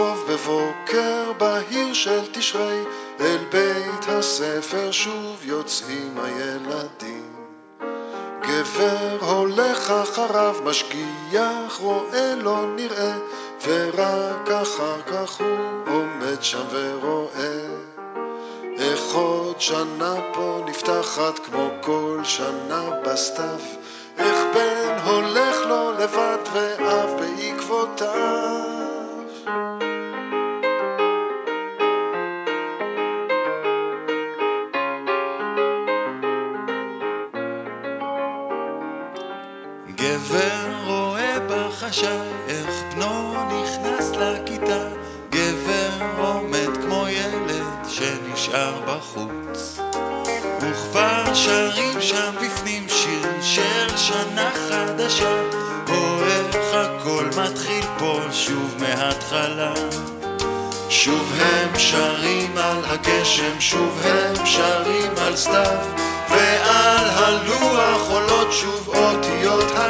בבוקר בהיר של תשרי, אל בית הספר שוב יוצאים הילדים. גבר הולך אחריו, משגיח, רואה לא נראה, ורק אחר כך הוא עומד שם ורואה. איך עוד שנה פה נפתחת כמו כל שנה בסתיו, איך בן הולך לו לבד ואב בעקבותיו. גבר רואה בחשאי איך בנו נכנס לכיתה. גבר עומד כמו ילד שנשאר בחוץ. וכבר שרים שם בפנים שיר של שנה חדשה. או איך הכל מתחיל פה שוב מההתחלה. שוב הם שרים על הגשם, שוב הם שרים על סתיו. ועל שוב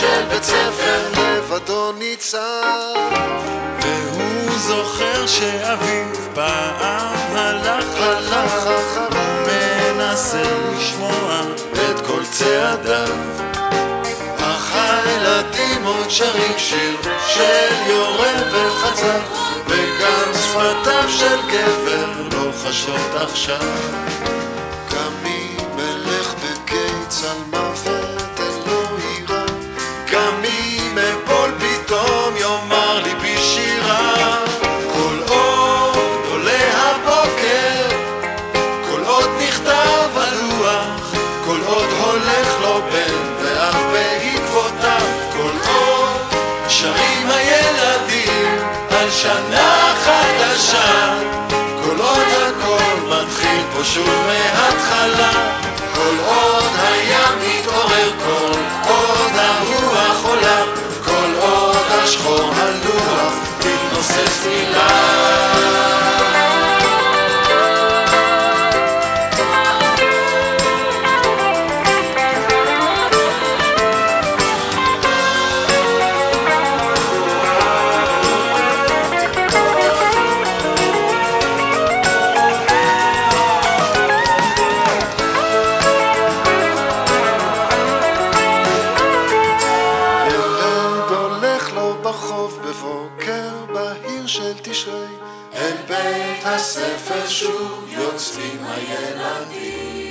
של בית ספר לבדו ניצב. והוא זוכר שאביו פעם הלך הלך אחריו, מנסה לשמוע את כל צעדיו אך הילדים עוד שרים שיר של יורה וחצר, וגם שפתיו של גבר לא חשות עכשיו. אם אלך בקיץ על מוות חדשה, כל עוד הכל מתחיל פה שוב מההתחלה, כל עוד הים של תשרי, אל בית הספר שוב יוצאים הילדים.